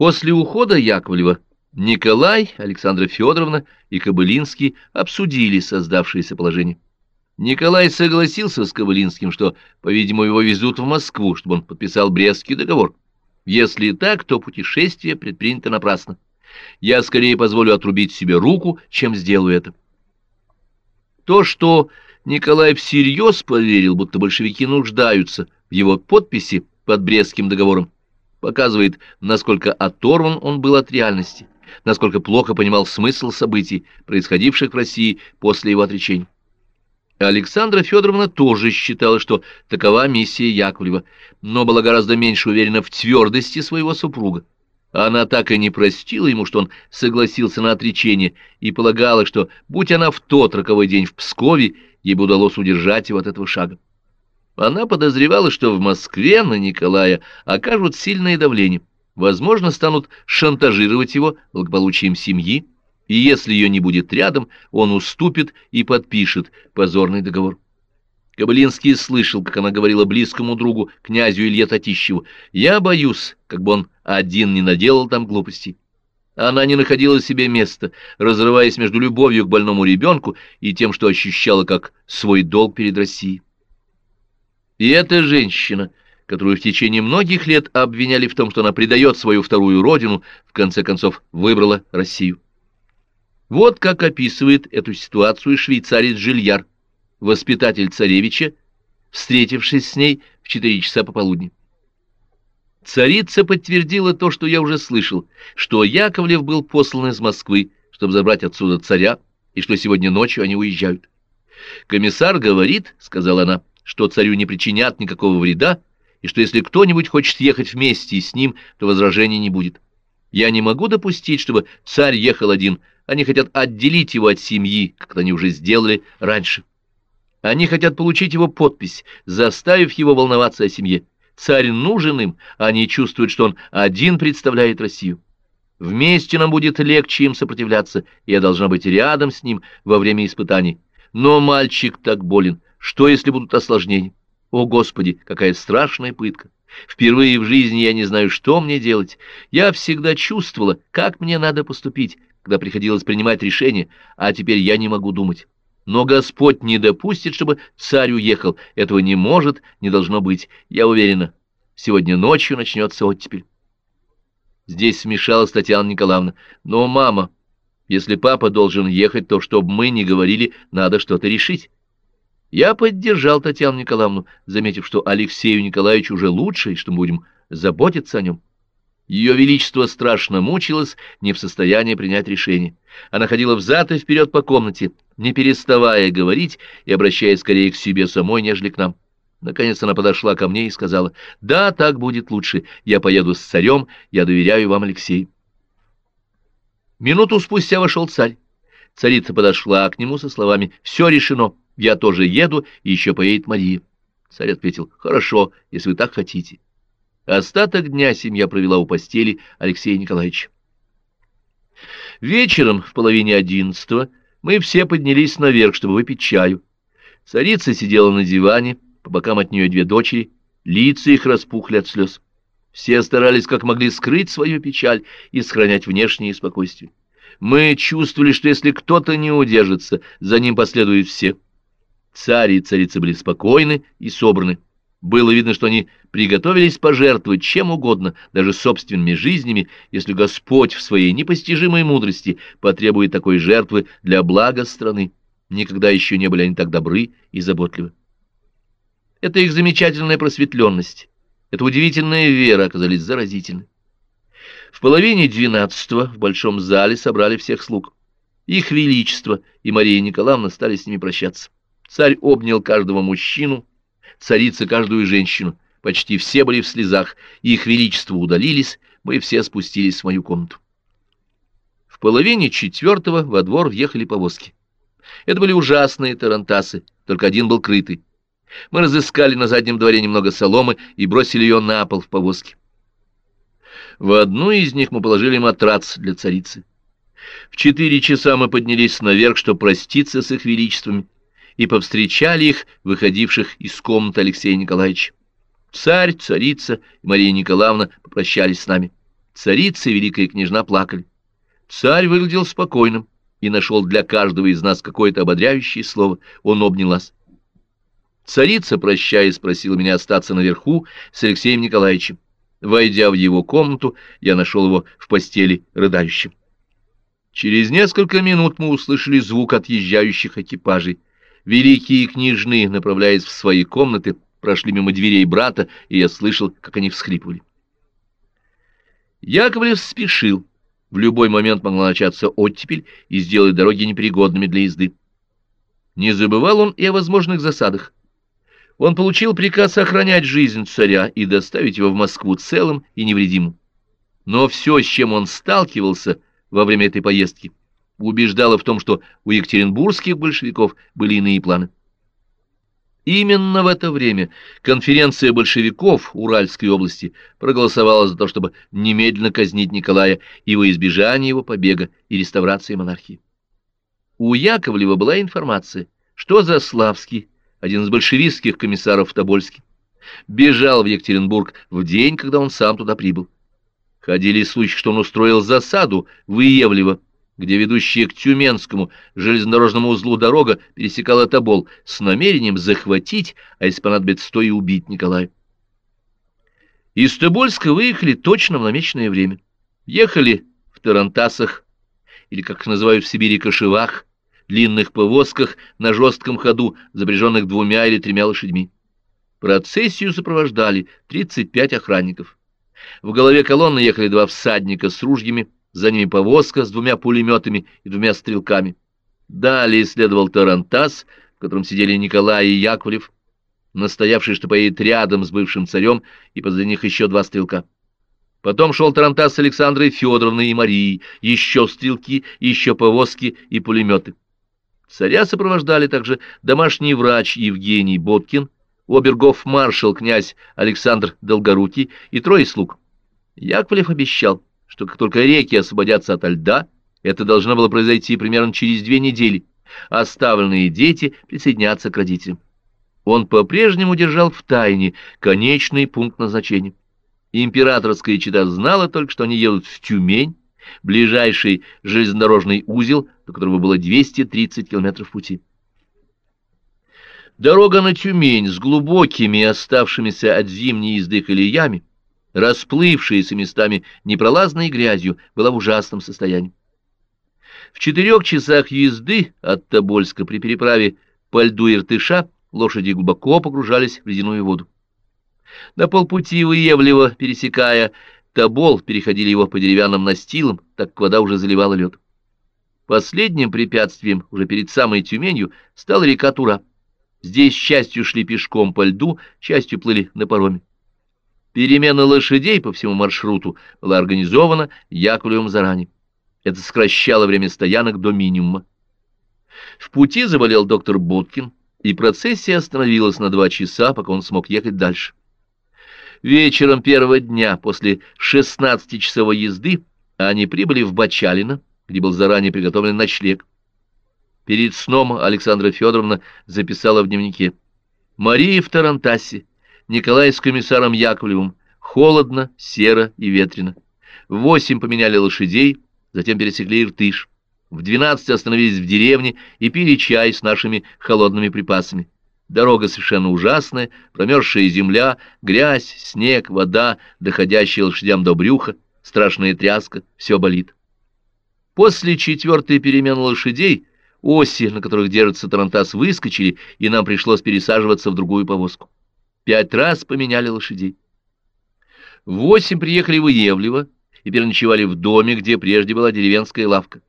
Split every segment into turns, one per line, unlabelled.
После ухода Яковлева Николай, Александра Федоровна и Кобылинский обсудили создавшееся положение. Николай согласился с Кобылинским, что, по-видимому, его везут в Москву, чтобы он подписал Брестский договор. Если так, то путешествие предпринято напрасно. Я скорее позволю отрубить себе руку, чем сделаю это. То, что Николай всерьез поверил, будто большевики нуждаются в его подписи под Брестским договором, показывает, насколько оторван он был от реальности, насколько плохо понимал смысл событий, происходивших в России после его отречения. Александра Федоровна тоже считала, что такова миссия Яковлева, но была гораздо меньше уверена в твердости своего супруга. Она так и не простила ему, что он согласился на отречение, и полагала, что, будь она в тот роковой день в Пскове, ей бы удалось удержать его от этого шага. Она подозревала, что в Москве на Николая окажут сильное давление, возможно, станут шантажировать его благополучием семьи, и если ее не будет рядом, он уступит и подпишет позорный договор. Кобылинский слышал, как она говорила близкому другу, князю Илье Татищеву, «Я боюсь, как бы он один не наделал там глупостей». Она не находила себе места, разрываясь между любовью к больному ребенку и тем, что ощущала как свой долг перед Россией. И эта женщина, которую в течение многих лет обвиняли в том, что она предает свою вторую родину, в конце концов выбрала Россию. Вот как описывает эту ситуацию швейцарец Жильяр, воспитатель царевича, встретившись с ней в четыре часа пополудни. Царица подтвердила то, что я уже слышал, что Яковлев был послан из Москвы, чтобы забрать отсюда царя, и что сегодня ночью они уезжают. «Комиссар говорит, — сказала она, — что царю не причинят никакого вреда, и что если кто-нибудь хочет ехать вместе с ним, то возражений не будет. Я не могу допустить, чтобы царь ехал один, они хотят отделить его от семьи, как они уже сделали раньше. Они хотят получить его подпись, заставив его волноваться о семье. Царь нужен им, а они чувствуют, что он один представляет Россию. Вместе нам будет легче им сопротивляться, и я должна быть рядом с ним во время испытаний. Но мальчик так болен. Что, если будут осложнения? О, Господи, какая страшная пытка! Впервые в жизни я не знаю, что мне делать. Я всегда чувствовала, как мне надо поступить, когда приходилось принимать решение, а теперь я не могу думать. Но Господь не допустит, чтобы царь уехал. Этого не может, не должно быть. Я уверена, сегодня ночью начнется оттепель. Здесь смешалась Татьяна Николаевна. Но, мама, если папа должен ехать, то, чтобы мы не говорили, надо что-то решить. Я поддержал Татьяну Николаевну, заметив, что Алексею Николаевичу уже лучше, и что мы будем заботиться о нем. Ее Величество страшно мучилось, не в состоянии принять решение. Она ходила взад и вперед по комнате, не переставая говорить и обращаясь скорее к себе самой, нежели к нам. Наконец она подошла ко мне и сказала, «Да, так будет лучше. Я поеду с царем, я доверяю вам, Алексей». Минуту спустя вошел царь. Царица подошла к нему со словами, «Все решено, я тоже еду, и еще поедет Мария». Царь ответил, «Хорошо, если вы так хотите». Остаток дня семья провела у постели Алексея Николаевича. Вечером, в половине одиннадцатого, мы все поднялись наверх, чтобы выпить чаю. Царица сидела на диване, по бокам от нее две дочери, лица их распухли от слез. Все старались как могли скрыть свою печаль и сохранять внешнее спокойствие. Мы чувствовали, что если кто-то не удержится, за ним последуют все. Царь и царица были спокойны и собраны. Было видно, что они приготовились пожертвовать чем угодно, даже собственными жизнями, если Господь в своей непостижимой мудрости потребует такой жертвы для блага страны. Никогда еще не были они так добры и заботливы. Это их замечательная просветленность, эта удивительная вера оказались заразительны. В половине двенадцатого в большом зале собрали всех слуг. Их Величество и Мария Николаевна стали с ними прощаться. Царь обнял каждого мужчину, царица каждую женщину. Почти все были в слезах, их величество удалились, мы все спустились в мою комнату. В половине четвертого во двор въехали повозки. Это были ужасные тарантасы, только один был крытый. Мы разыскали на заднем дворе немного соломы и бросили ее на пол в повозке. В одну из них мы положили матрац для царицы. В четыре часа мы поднялись наверх, чтобы проститься с их величествами, и повстречали их, выходивших из комнаты Алексея Николаевича. Царь, царица и Мария Николаевна попрощались с нами. Царица и великая княжна плакали. Царь выглядел спокойным и нашел для каждого из нас какое-то ободряющее слово. Он обнял нас. Царица, прощаясь, спросила меня остаться наверху с Алексеем Николаевичем. Войдя в его комнату, я нашел его в постели рыдающим. Через несколько минут мы услышали звук отъезжающих экипажей. Великие княжны, направляясь в свои комнаты, прошли мимо дверей брата, и я слышал, как они всхлипывали. Яковлев спешил. В любой момент могла начаться оттепель и сделать дороги непригодными для езды. Не забывал он и о возможных засадах. Он получил приказ охранять жизнь царя и доставить его в Москву целым и невредимым. Но все, с чем он сталкивался во время этой поездки, убеждало в том, что у екатеринбургских большевиков были иные планы. Именно в это время конференция большевиков Уральской области проголосовала за то, чтобы немедленно казнить Николая и во избежание его побега и реставрации монархии. У Яковлева была информация, что Заславский один из большевистских комиссаров в Тобольске, бежал в Екатеринбург в день, когда он сам туда прибыл. Ходили слухи, что он устроил засаду в Иевлево, где ведущая к Тюменскому железнодорожному узлу дорога пересекала Тобол с намерением захватить, а если понадобится, то и убить Николая. Из Тобольска выехали точно в намеченное время. Ехали в Тарантасах, или, как называют в Сибири, Кошевах, длинных повозках на жестком ходу, запряженных двумя или тремя лошадьми. Процессию сопровождали 35 охранников. В голове колонны ехали два всадника с ружьями, за ними повозка с двумя пулеметами и двумя стрелками. Далее следовал Тарантас, в котором сидели Николай и Яковлев, настоявший, что поедет рядом с бывшим царем, и позади них еще два стрелка. Потом шел Тарантас с Александрой Федоровной и Марией, еще стрелки, еще повозки и пулеметы. Царя сопровождали также домашний врач Евгений Боткин, обергов-маршал князь Александр Долгорукий и трое слуг. Яковлев обещал, что как только реки освободятся от льда, это должно было произойти примерно через две недели, оставленные дети присоединятся к родителям. Он по-прежнему держал в тайне конечный пункт назначения. Императорская чита знала только, что они едут в Тюмень, ближайший железнодорожный узел, до которого было 230 километров пути. Дорога на Тюмень с глубокими оставшимися от зимней езды колеями, расплывшаяся местами непролазной грязью, была в ужасном состоянии. В четырех часах езды от Тобольска при переправе по льду Иртыша лошади глубоко погружались в ледяную воду. На полпути у Евлева, пересекая Тобол, переходили его по деревянным настилам, так как вода уже заливала лед. Последним препятствием, уже перед самой Тюменью, стала река Тура. Здесь частью шли пешком по льду, частью плыли на пароме. Перемена лошадей по всему маршруту была организована Яковлевым заранее. Это сокращало время стоянок до минимума. В пути заболел доктор Боткин, и процессия остановилась на два часа, пока он смог ехать дальше. Вечером первого дня после 16-часовой езды они прибыли в Бачалино, где был заранее приготовлен ночлег. Перед сном Александра Федоровна записала в дневнике. «Мария в Тарантасе, Николай с комиссаром Яковлевым, холодно, серо и ветрено. В восемь поменяли лошадей, затем пересекли Иртыш. В двенадцать остановились в деревне и пили чай с нашими холодными припасами. Дорога совершенно ужасная, промерзшая земля, грязь, снег, вода, доходящая лошадям до брюха, страшная тряска, все болит. После четвертой перемены лошадей оси, на которых держится тарантас, выскочили, и нам пришлось пересаживаться в другую повозку. Пять раз поменяли лошадей. Восемь приехали в Иевлево и переночевали в доме, где прежде была деревенская лавка.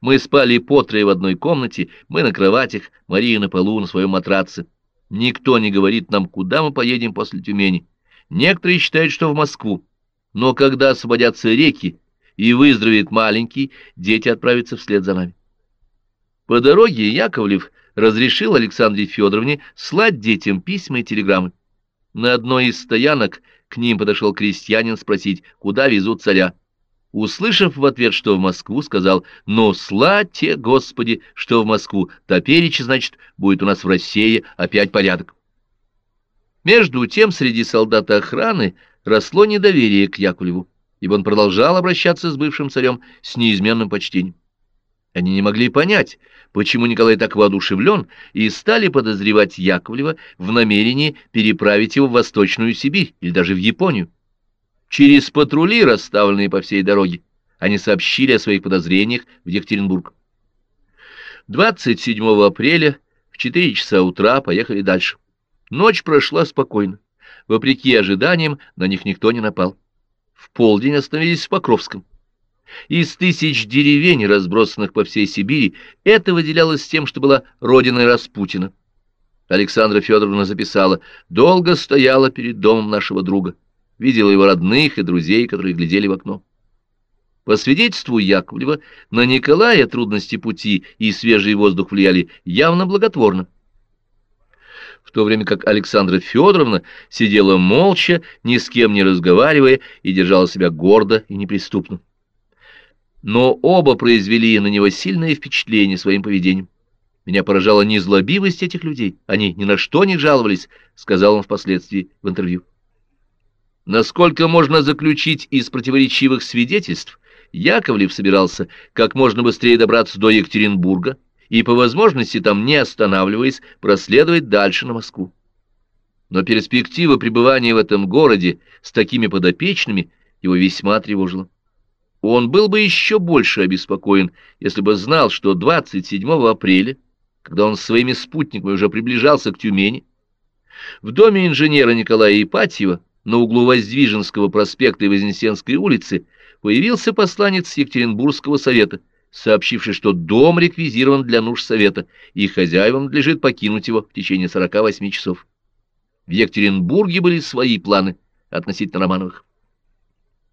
Мы спали по трое в одной комнате, мы на кроватях, Мария на полу на своем матраце. Никто не говорит нам, куда мы поедем после Тюмени. Некоторые считают, что в Москву. Но когда освободятся реки и выздоровеет маленький, дети отправятся вслед за нами. По дороге Яковлев разрешил Александре Федоровне слать детям письма и телеграммы. На одной из стоянок к ним подошел крестьянин спросить, куда везут царя. Услышав в ответ, что в Москву, сказал, «Ну, славьте, Господи, что в Москву, топеречь, значит, будет у нас в России опять порядок». Между тем, среди солдат охраны росло недоверие к Яковлеву. ибо он продолжал обращаться с бывшим царем с неизменным почтением. Они не могли понять, почему Николай так воодушевлен, и стали подозревать Яковлева в намерении переправить его в Восточную Сибирь или даже в Японию. Через патрули, расставленные по всей дороге, они сообщили о своих подозрениях в Екатеринбург. 27 апреля в 4 часа утра поехали дальше. Ночь прошла спокойно. Вопреки ожиданиям, на них никто не напал. В полдень остановились в Покровском. Из тысяч деревень, разбросанных по всей Сибири, это выделялось тем, что была родиной Распутина. Александра Федоровна записала «Долго стояла перед домом нашего друга, видела его родных и друзей, которые глядели в окно». По свидетельству Яковлева, на Николая трудности пути и свежий воздух влияли явно благотворно. В то время как Александра Федоровна сидела молча, ни с кем не разговаривая, и держала себя гордо и неприступно. Но оба произвели на него сильное впечатление своим поведением. Меня поражала незлобивость этих людей. Они ни на что не жаловались, сказал он впоследствии в интервью. Насколько можно заключить из противоречивых свидетельств, Яковлев собирался как можно быстрее добраться до Екатеринбурга и, по возможности, там не останавливаясь, проследовать дальше на Москву. Но перспектива пребывания в этом городе с такими подопечными его весьма тревожила. Он был бы еще больше обеспокоен, если бы знал, что 27 апреля, когда он своими спутниками уже приближался к Тюмени, в доме инженера Николая Ипатьева на углу Воздвиженского проспекта и Вознесенской улицы появился посланец Екатеринбургского совета, сообщивший, что дом реквизирован для нужд совета, и хозяевам надлежит покинуть его в течение 48 часов. В Екатеринбурге были свои планы относительно Романовых.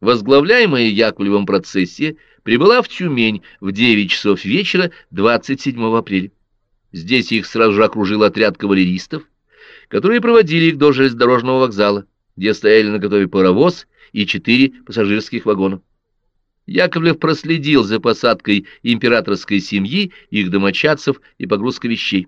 Возглавляемая Яковлевым процессия прибыла в Тюмень в 9 часов вечера 27 апреля. Здесь их сразу же окружил отряд кавалеристов, которые проводили их до железнодорожного вокзала, где стояли на готове паровоз и четыре пассажирских вагона. Яковлев проследил за посадкой императорской семьи, их домочадцев и погрузкой вещей.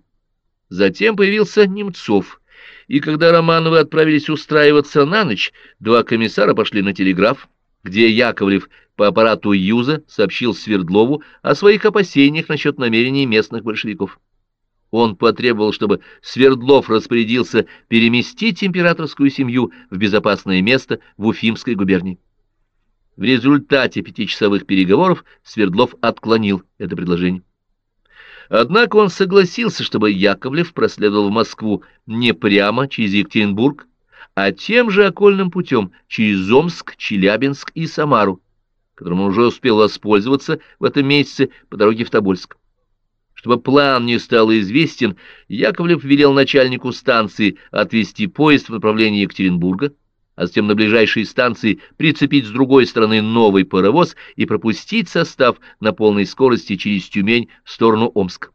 Затем появился Немцов, и когда Романовы отправились устраиваться на ночь, два комиссара пошли на телеграф, где Яковлев по аппарату Юза сообщил Свердлову о своих опасениях насчет намерений местных большевиков. Он потребовал, чтобы Свердлов распорядился переместить императорскую семью в безопасное место в Уфимской губернии. В результате пятичасовых переговоров Свердлов отклонил это предложение. Однако он согласился, чтобы Яковлев проследовал в Москву не прямо через Екатеринбург, а тем же окольным путем через Омск, Челябинск и Самару, которым он уже успел воспользоваться в этом месяце по дороге в Тобольск. Чтобы план не стал известен, Яковлев велел начальнику станции отвезти поезд в направлении Екатеринбурга, а затем на ближайшей станции прицепить с другой стороны новый паровоз и пропустить состав на полной скорости через Тюмень в сторону Омска.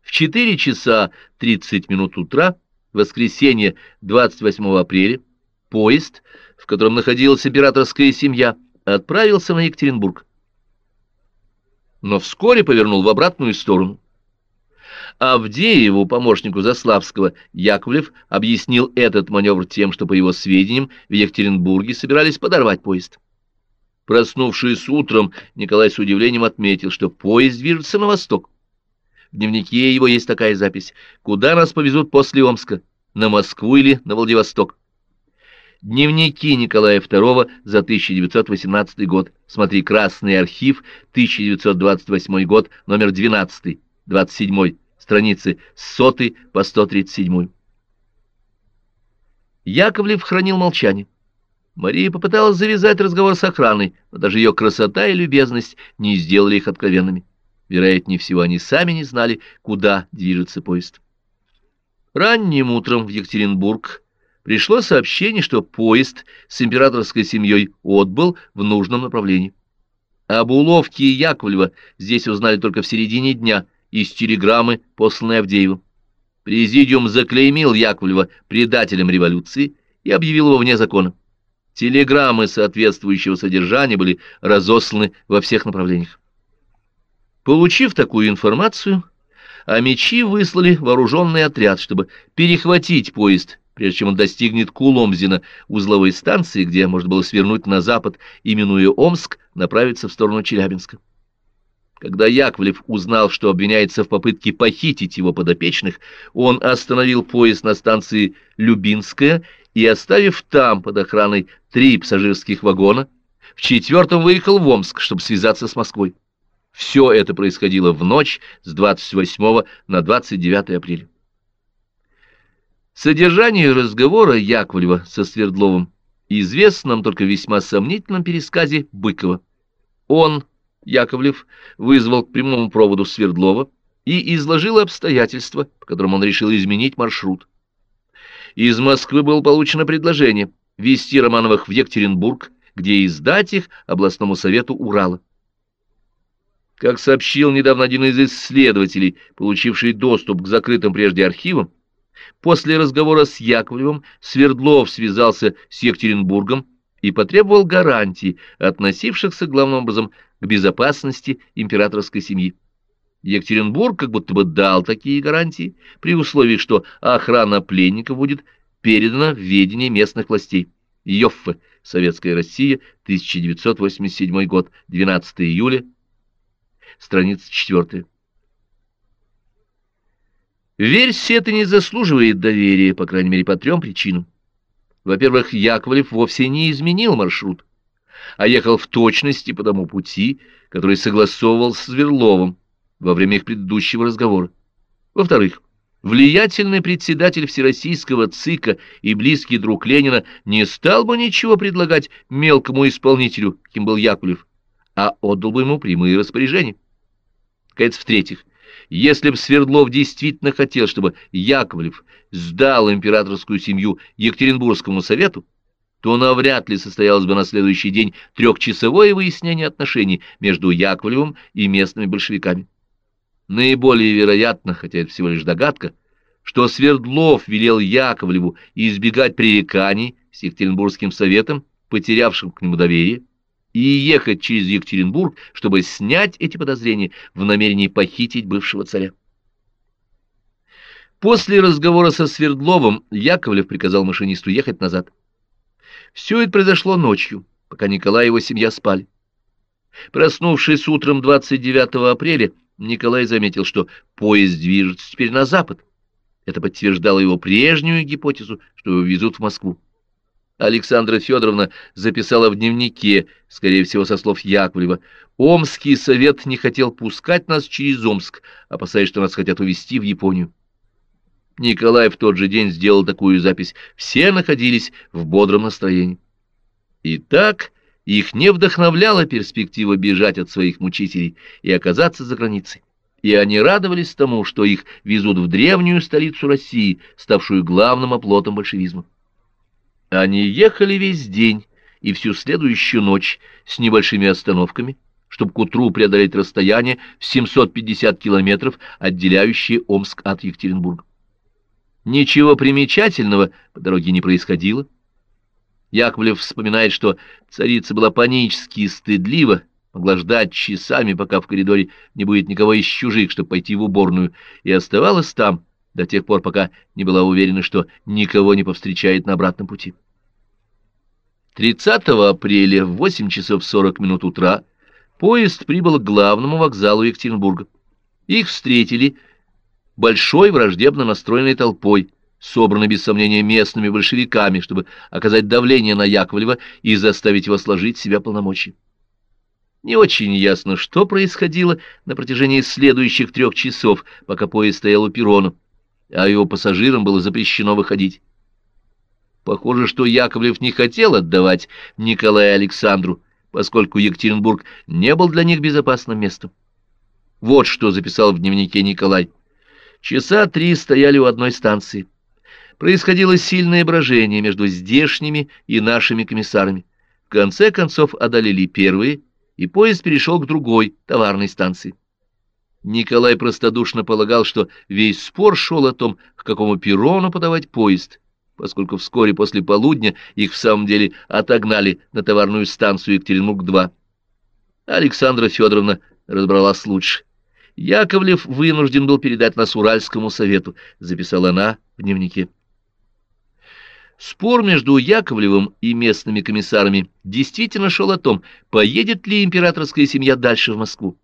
В 4 часа 30 минут утра воскресенье 28 апреля, поезд, в котором находилась императорская семья, отправился на Екатеринбург. Но вскоре повернул в обратную сторону. Авдееву, помощнику Заславского, Яковлев объяснил этот маневр тем, что, по его сведениям, в Екатеринбурге собирались подорвать поезд. Проснувшись утром, Николай с удивлением отметил, что поезд движется на восток. В дневнике его есть такая запись. «Куда нас повезут после Омска? На Москву или на Владивосток?» Дневники Николая II за 1918 год. Смотри «Красный архив», 1928 год, номер 12, 27, страницы с 100 по 137. Яковлев хранил молчание. Мария попыталась завязать разговор с охраной, но даже ее красота и любезность не сделали их откровенными. Вероятнее всего, они сами не знали, куда движется поезд. Ранним утром в Екатеринбург пришло сообщение, что поезд с императорской семьей отбыл в нужном направлении. Об уловке Яковлева здесь узнали только в середине дня из телеграммы, посланной Авдеевым. Президиум заклеймил Яковлева предателем революции и объявил его вне закона. Телеграммы соответствующего содержания были разосланы во всех направлениях. Получив такую информацию, а мечи выслали вооруженный отряд, чтобы перехватить поезд прежде чем он достигнет Куломзина, узловой станции, где можно было свернуть на запад, именуя Омск, направиться в сторону Челябинска. Когда Яковлев узнал, что обвиняется в попытке похитить его подопечных, он остановил поезд на станции Любинская и, оставив там под охраной три пассажирских вагона, в четвертом выехал в Омск, чтобы связаться с Москвой. Все это происходило в ночь с 28 на 29 апреля. Содержание разговора Яковлева со Свердловым известно нам только в весьма сомнительном пересказе Быкова. Он, Яковлев, вызвал к прямому проводу Свердлова и изложил обстоятельства, по которым он решил изменить маршрут. Из Москвы было получено предложение вести Романовых в Екатеринбург, где издать их областному совету Урала. Как сообщил недавно один из исследователей, получивший доступ к закрытым прежде архивам, После разговора с Яковлевым Свердлов связался с Екатеринбургом и потребовал гарантий, относившихся главным образом к безопасности императорской семьи. Екатеринбург как будто бы дал такие гарантии, при условии, что охрана пленников будет передана в ведение местных властей. Йоффе, Советская Россия, 1987 год, 12 июля, страница 4. Версия эта не заслуживает доверия, по крайней мере, по трем причинам. Во-первых, Яковлев вовсе не изменил маршрут, а ехал в точности по тому пути, который согласовывал с Сверловым во время их предыдущего разговора. Во-вторых, влиятельный председатель Всероссийского ЦИКа и близкий друг Ленина не стал бы ничего предлагать мелкому исполнителю, кем был Яковлев, а отдал бы ему прямые распоряжения. Наконец, в-третьих, если бы Свердлов действительно хотел, чтобы Яковлев сдал императорскую семью Екатеринбургскому совету, то навряд ли состоялось бы на следующий день трехчасовое выяснение отношений между Яковлевым и местными большевиками. Наиболее вероятно, хотя это всего лишь догадка, что Свердлов велел Яковлеву избегать пререканий с Екатеринбургским советом, потерявшим к нему доверие, и ехать через Екатеринбург, чтобы снять эти подозрения в намерении похитить бывшего царя. После разговора со Свердловым Яковлев приказал машинисту ехать назад. Все это произошло ночью, пока Николай и его семья спали. Проснувшись утром 29 апреля, Николай заметил, что поезд движется теперь на запад. Это подтверждало его прежнюю гипотезу, что его везут в Москву. Александра Федоровна записала в дневнике, скорее всего, со слов Яковлева, «Омский совет не хотел пускать нас через Омск, опасаясь, что нас хотят увезти в Японию». Николай в тот же день сделал такую запись. Все находились в бодром настроении. Итак, их не вдохновляла перспектива бежать от своих мучителей и оказаться за границей. И они радовались тому, что их везут в древнюю столицу России, ставшую главным оплотом большевизма. Они ехали весь день и всю следующую ночь с небольшими остановками, чтобы к утру преодолеть расстояние в 750 километров, отделяющее Омск от Екатеринбурга. Ничего примечательного по дороге не происходило. Яковлев вспоминает, что царица была панически стыдлива, могла ждать часами, пока в коридоре не будет никого из чужих, чтобы пойти в уборную, и оставалась там, до тех пор, пока не была уверена, что никого не повстречает на обратном пути. 30 апреля в 8 часов 40 минут утра поезд прибыл к главному вокзалу Екатеринбурга. Их встретили большой враждебно настроенной толпой, собранной без сомнения местными большевиками, чтобы оказать давление на Яковлева и заставить его сложить себя полномочия. Не очень ясно, что происходило на протяжении следующих трех часов, пока поезд стоял у перрона а его пассажирам было запрещено выходить. Похоже, что Яковлев не хотел отдавать Николая Александру, поскольку Екатеринбург не был для них безопасным местом. Вот что записал в дневнике Николай. Часа три стояли у одной станции. Происходило сильное брожение между здешними и нашими комиссарами. В конце концов одолели первые, и поезд перешел к другой товарной станции. Николай простодушно полагал, что весь спор шел о том, к какому перрону подавать поезд, поскольку вскоре после полудня их в самом деле отогнали на товарную станцию Екатеринбург-2. Александра Федоровна разобралась лучше. Яковлев вынужден был передать нас Уральскому совету, записала она в дневнике. Спор между Яковлевым и местными комиссарами действительно шел о том, поедет ли императорская семья дальше в Москву.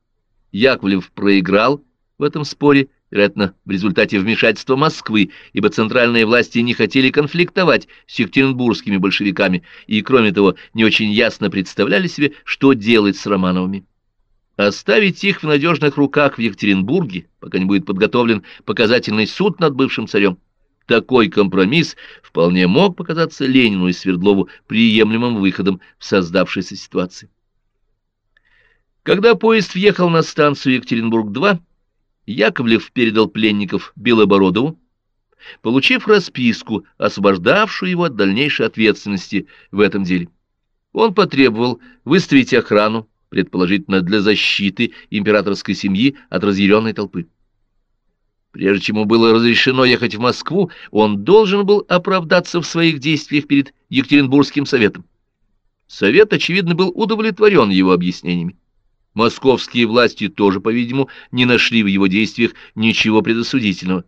Яковлев проиграл в этом споре, вероятно, в результате вмешательства Москвы, ибо центральные власти не хотели конфликтовать с екатеринбургскими большевиками и, кроме того, не очень ясно представляли себе, что делать с Романовыми. Оставить их в надежных руках в Екатеринбурге, пока не будет подготовлен показательный суд над бывшим царем. Такой компромисс вполне мог показаться Ленину и Свердлову приемлемым выходом в создавшейся ситуации. Когда поезд въехал на станцию Екатеринбург-2, Яковлев передал пленников Белобородову, получив расписку, освобождавшую его от дальнейшей ответственности в этом деле. Он потребовал выставить охрану, предположительно для защиты императорской семьи от разъяренной толпы. Прежде чем ему было разрешено ехать в Москву, он должен был оправдаться в своих действиях перед Екатеринбургским советом. Совет, очевидно, был удовлетворен его объяснениями. Московские власти тоже, по-видимому, не нашли в его действиях ничего предосудительного.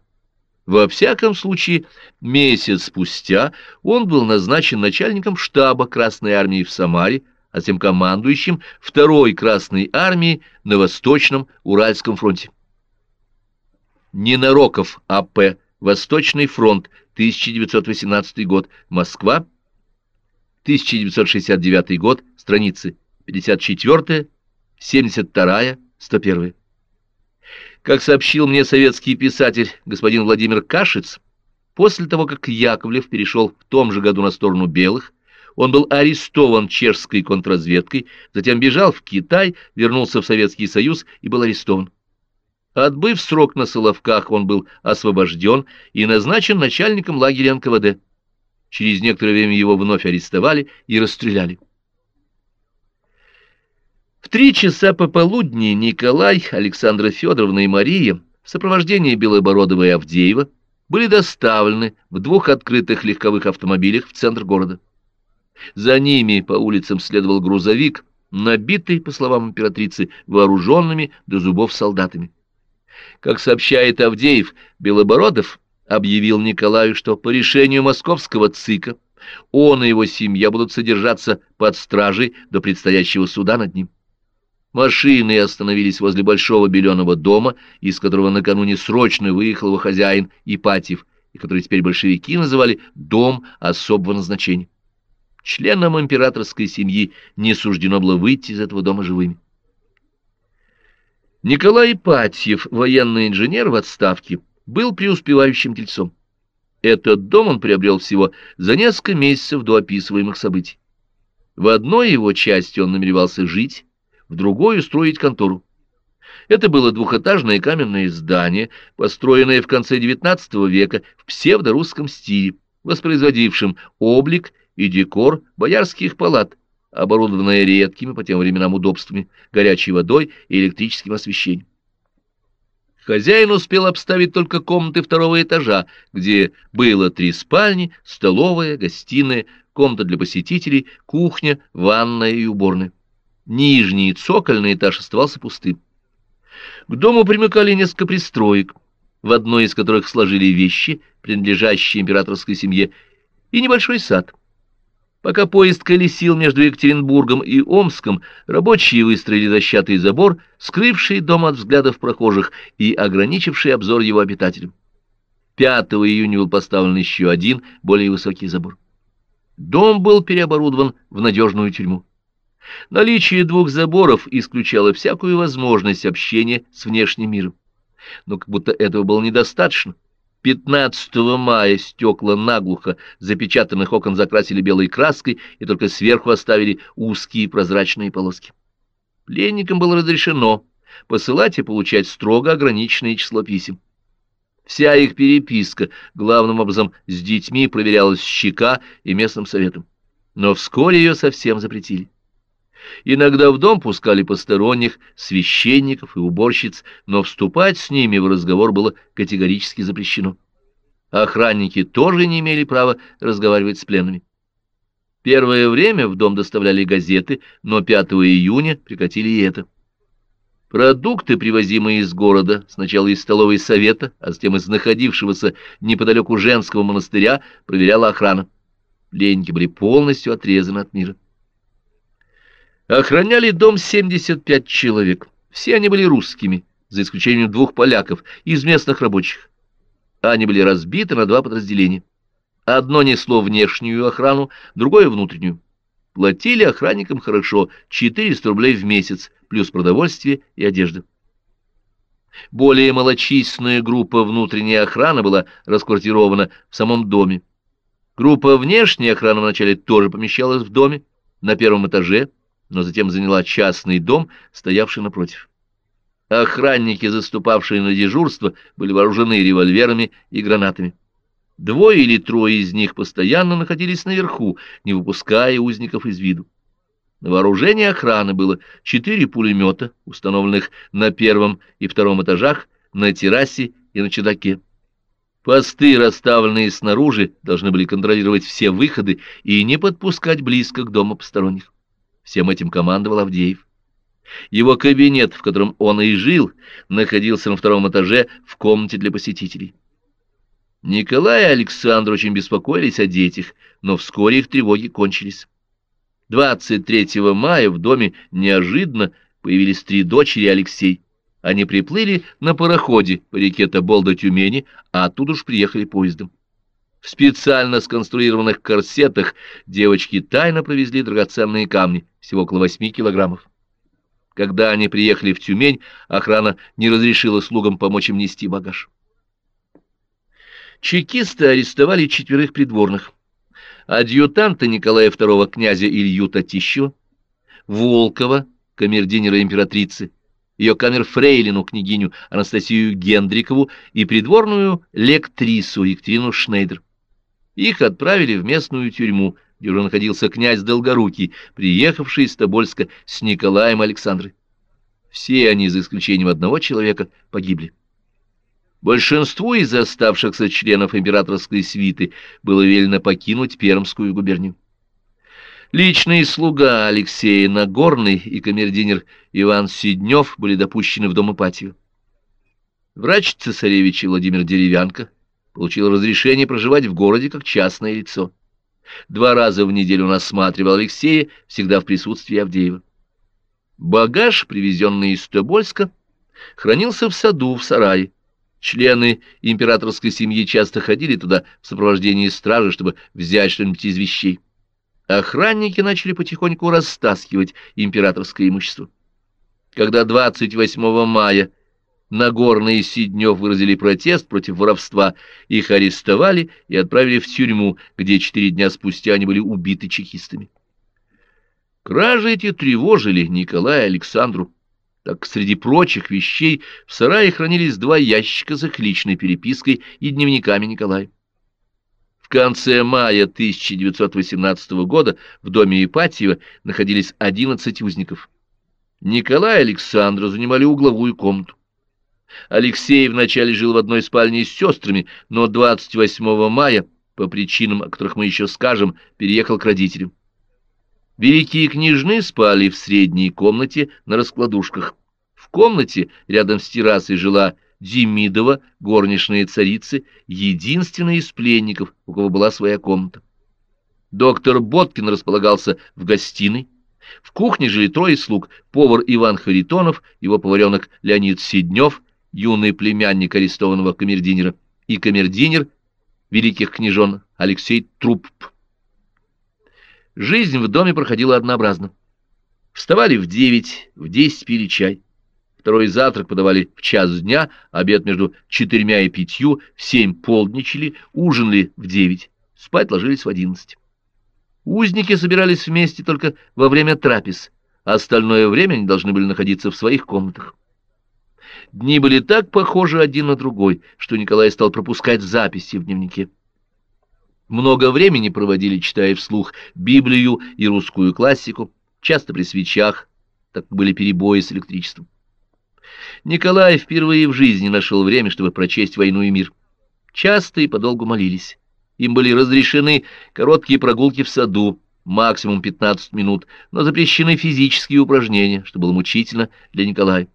Во всяком случае, месяц спустя он был назначен начальником штаба Красной Армии в Самаре, а затем командующим Второй Красной Армии на Восточном Уральском фронте. Ненароков А.П. Восточный фронт, 1918 год, Москва, 1969 год, страницы 54, 72, 101. Как сообщил мне советский писатель господин Владимир Кашиц, после того, как Яковлев перешел в том же году на сторону белых, он был арестован чешской контрразведкой, затем бежал в Китай, вернулся в Советский Союз и был арестован. Отбыв срок на Соловках, он был освобожден и назначен начальником лагеря НКВД. Через некоторое время его вновь арестовали и расстреляли. В три часа пополудни Николай, Александра Федоровна и Мария в сопровождении Белобородова и Авдеева были доставлены в двух открытых легковых автомобилях в центр города. За ними по улицам следовал грузовик, набитый, по словам императрицы, вооруженными до зубов солдатами. Как сообщает Авдеев, Белобородов объявил Николаю, что по решению московского ЦИКа он и его семья будут содержаться под стражей до предстоящего суда над ним. Машины остановились возле большого беленого дома, из которого накануне срочно выехал его хозяин Ипатьев, и который теперь большевики называли «дом особого назначения». Членам императорской семьи не суждено было выйти из этого дома живыми. Николай Ипатьев, военный инженер в отставке, был преуспевающим дельцом. Этот дом он приобрел всего за несколько месяцев до описываемых событий. В одной его части он намеревался жить, в другой устроить контору. Это было двухэтажное каменное здание, построенное в конце XIX века в псевдорусском стиле, воспроизводившем облик и декор боярских палат, оборудованная редкими по тем временам удобствами, горячей водой и электрическим освещением. Хозяин успел обставить только комнаты второго этажа, где было три спальни, столовая, гостиная, комната для посетителей, кухня, ванная и уборная. Нижний цокольный этаж оставался пустым. К дому примыкали несколько пристроек, в одной из которых сложили вещи, принадлежащие императорской семье, и небольшой сад — Пока поезд колесил между Екатеринбургом и Омском, рабочие выстроили дощатый забор, скрывший дом от взглядов прохожих и ограничивший обзор его обитателям. 5 июня был поставлен еще один, более высокий забор. Дом был переоборудован в надежную тюрьму. Наличие двух заборов исключало всякую возможность общения с внешним миром. Но как будто этого было недостаточно. 15 мая стекла наглухо запечатанных окон закрасили белой краской и только сверху оставили узкие прозрачные полоски. Пленникам было разрешено посылать и получать строго ограниченное число писем. Вся их переписка, главным образом с детьми, проверялась щека и местным советом. Но вскоре ее совсем запретили. Иногда в дом пускали посторонних, священников и уборщиц, но вступать с ними в разговор было категорически запрещено. Охранники тоже не имели права разговаривать с пленными. Первое время в дом доставляли газеты, но 5 июня прекратили и это. Продукты, привозимые из города, сначала из столовой совета, а затем из находившегося неподалеку женского монастыря, проверяла охрана. пленники были полностью отрезаны от мира. Охраняли дом 75 человек. Все они были русскими, за исключением двух поляков из местных рабочих. Они были разбиты на два подразделения. Одно несло внешнюю охрану, другое — внутреннюю. Платили охранникам хорошо, 400 рублей в месяц, плюс продовольствие и одежда. Более малочисленная группа внутренней охраны была расквартирована в самом доме. Группа внешней охраны вначале тоже помещалась в доме, на первом этаже, но затем заняла частный дом, стоявший напротив. Охранники, заступавшие на дежурство, были вооружены револьверами и гранатами. Двое или трое из них постоянно находились наверху, не выпуская узников из виду. На вооружении охраны было четыре пулемета, установленных на первом и втором этажах, на террасе и на чердаке. Посты, расставленные снаружи, должны были контролировать все выходы и не подпускать близко к дому посторонних. Всем этим командовал Авдеев. Его кабинет, в котором он и жил, находился на втором этаже в комнате для посетителей. Николай и Александр очень беспокоились о детях, но вскоре их тревоги кончились. 23 мая в доме неожиданно появились три дочери Алексей. Они приплыли на пароходе по реке Тобол до Тюмени, а оттуда уж приехали поездом. В специально сконструированных корсетах девочки тайно провезли драгоценные камни, всего около восьми килограммов. Когда они приехали в Тюмень, охрана не разрешила слугам помочь им нести багаж. Чекисты арестовали четверых придворных. Адъютанта Николая II князя Илью Татищева, Волкова, камердинера императрицы, ее камерфрейлину княгиню Анастасию Гендрикову и придворную лектрису Екатерину Шнейдер. Их отправили в местную тюрьму, где уже находился князь Долгорукий, приехавший из Тобольска с Николаем Александрой. Все они, за исключением одного человека, погибли. Большинству из оставшихся членов императорской свиты было велено покинуть Пермскую губернию. Личный слуга Алексея Нагорный и камердинер Иван Сиднев были допущены в дом Ипатию. Врач цесаревича Владимир Деревянко получил разрешение проживать в городе как частное лицо. Два раза в неделю он осматривал Алексея, всегда в присутствии Авдеева. Багаж, привезенный из Тобольска, хранился в саду в сарае. Члены императорской семьи часто ходили туда в сопровождении стражи, чтобы взять что-нибудь из вещей. Охранники начали потихоньку растаскивать императорское имущество. Когда 28 мая Нагорный и Сиднев выразили протест против воровства, их арестовали и отправили в тюрьму, где четыре дня спустя они были убиты чекистами. Кражи эти тревожили Николая Александру, так среди прочих вещей в сарае хранились два ящика с их личной перепиской и дневниками Николая. В конце мая 1918 года в доме Ипатьева находились 11 узников. Николая Александра занимали угловую комнату. Алексей вначале жил в одной спальне с сестрами, но 28 мая, по причинам, о которых мы еще скажем, переехал к родителям. Великие княжны спали в средней комнате на раскладушках. В комнате рядом с террасой жила Демидова, горничная царицы, единственная из пленников, у кого была своя комната. Доктор Боткин располагался в гостиной. В кухне жили трое слуг, повар Иван Харитонов, его поваренок Леонид Сиднев, юный племянник арестованного камердинера, и камердинер великих княжон Алексей Трупп. Жизнь в доме проходила однообразно. Вставали в девять, в десять пили чай. Второй завтрак подавали в час дня, обед между четырьмя и пятью, в семь полдничали, ужинали в девять, спать ложились в одиннадцать. Узники собирались вместе только во время трапез, а остальное время они должны были находиться в своих комнатах. Дни были так похожи один на другой, что Николай стал пропускать записи в дневнике. Много времени проводили, читая вслух Библию и русскую классику, часто при свечах, так были перебои с электричеством. Николай впервые в жизни нашел время, чтобы прочесть «Войну и мир». Часто и подолгу молились. Им были разрешены короткие прогулки в саду, максимум 15 минут, но запрещены физические упражнения, что было мучительно для Николая.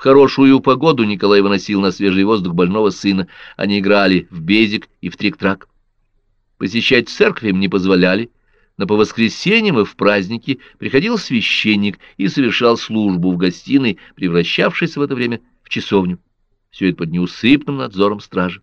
В хорошую погоду Николай выносил на свежий воздух больного сына. Они играли в безик и в трик-трак. Посещать церковь им не позволяли, но по воскресеньям и в праздники приходил священник и совершал службу в гостиной, превращавшейся в это время в часовню. Все это под неусыпным надзором стражи.